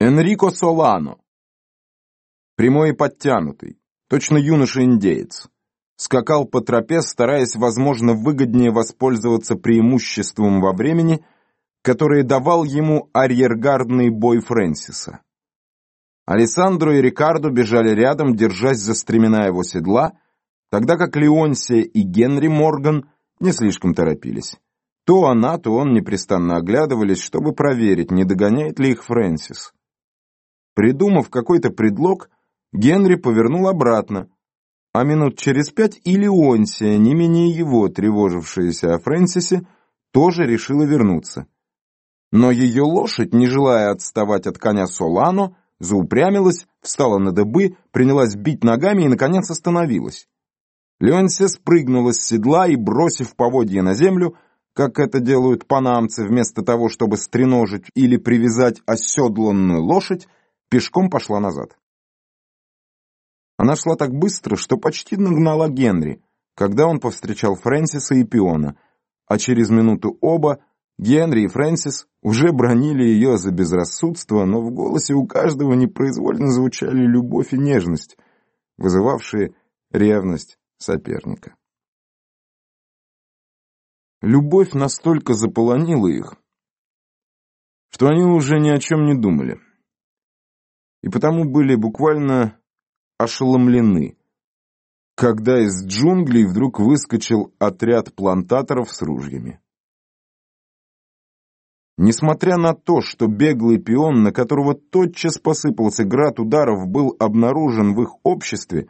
Энрико Солано. Прямой и подтянутый, точно юноша-индеец. Скакал по тропе, стараясь, возможно, выгоднее воспользоваться преимуществом во времени, которое давал ему арьергардный бой Фрэнсиса. Алессандро и Рикардо бежали рядом, держась за стремена его седла, тогда как Леонсия и Генри Морган не слишком торопились. То она, то он непрестанно оглядывались, чтобы проверить, не догоняет ли их Фрэнсис. Придумав какой-то предлог, Генри повернул обратно, а минут через пять и Леонсия, не менее его, тревожившаяся о Фрэнсисе, тоже решила вернуться. Но ее лошадь, не желая отставать от коня Солано, заупрямилась, встала на дыбы, принялась бить ногами и, наконец, остановилась. Леонсия спрыгнула с седла и, бросив поводья на землю, как это делают панамцы, вместо того, чтобы стреножить или привязать оседланную лошадь, пешком пошла назад. Она шла так быстро, что почти нагнала Генри, когда он повстречал Фрэнсиса и Пиона, а через минуту оба, Генри и Фрэнсис, уже бронили ее за безрассудство, но в голосе у каждого непроизвольно звучали любовь и нежность, вызывавшие ревность соперника. Любовь настолько заполонила их, что они уже ни о чем не думали и потому были буквально ошеломлены, когда из джунглей вдруг выскочил отряд плантаторов с ружьями. Несмотря на то, что беглый пион, на которого тотчас посыпался град ударов, был обнаружен в их обществе,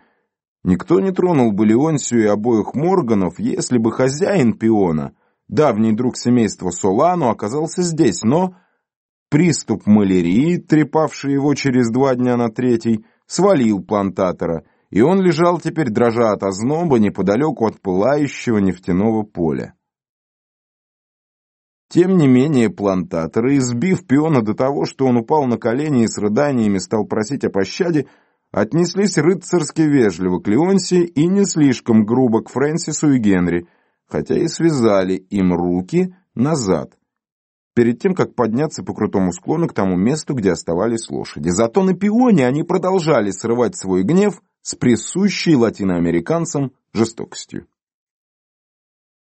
никто не тронул бы Леонсию и обоих Морганов, если бы хозяин пиона, давний друг семейства Солану, оказался здесь, но Приступ малярии, трепавший его через два дня на третий, свалил плантатора, и он лежал теперь, дрожа от озноба, неподалеку от пылающего нефтяного поля. Тем не менее, плантаторы, избив пиона до того, что он упал на колени и с рыданиями стал просить о пощаде, отнеслись рыцарски вежливо к Леонсии и не слишком грубо к Фрэнсису и Генри, хотя и связали им руки назад, перед тем, как подняться по крутому склону к тому месту, где оставались лошади. Зато на пионе они продолжали срывать свой гнев с присущей латиноамериканцам жестокостью.